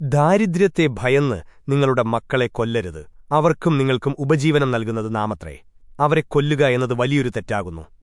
ദാരിദ്ര്യത്തെ ഭയന്ന് നിങ്ങളുടെ മക്കളെ കൊല്ലരുത്. അവർക്കും നിങ്ങൾക്കും ഉപജീവനം നൽകുന്നത് നാമത്രേ. അവരെ കൊല്ലുക എന്നത് വലിയൊരു തെറ്റാകുന്നു.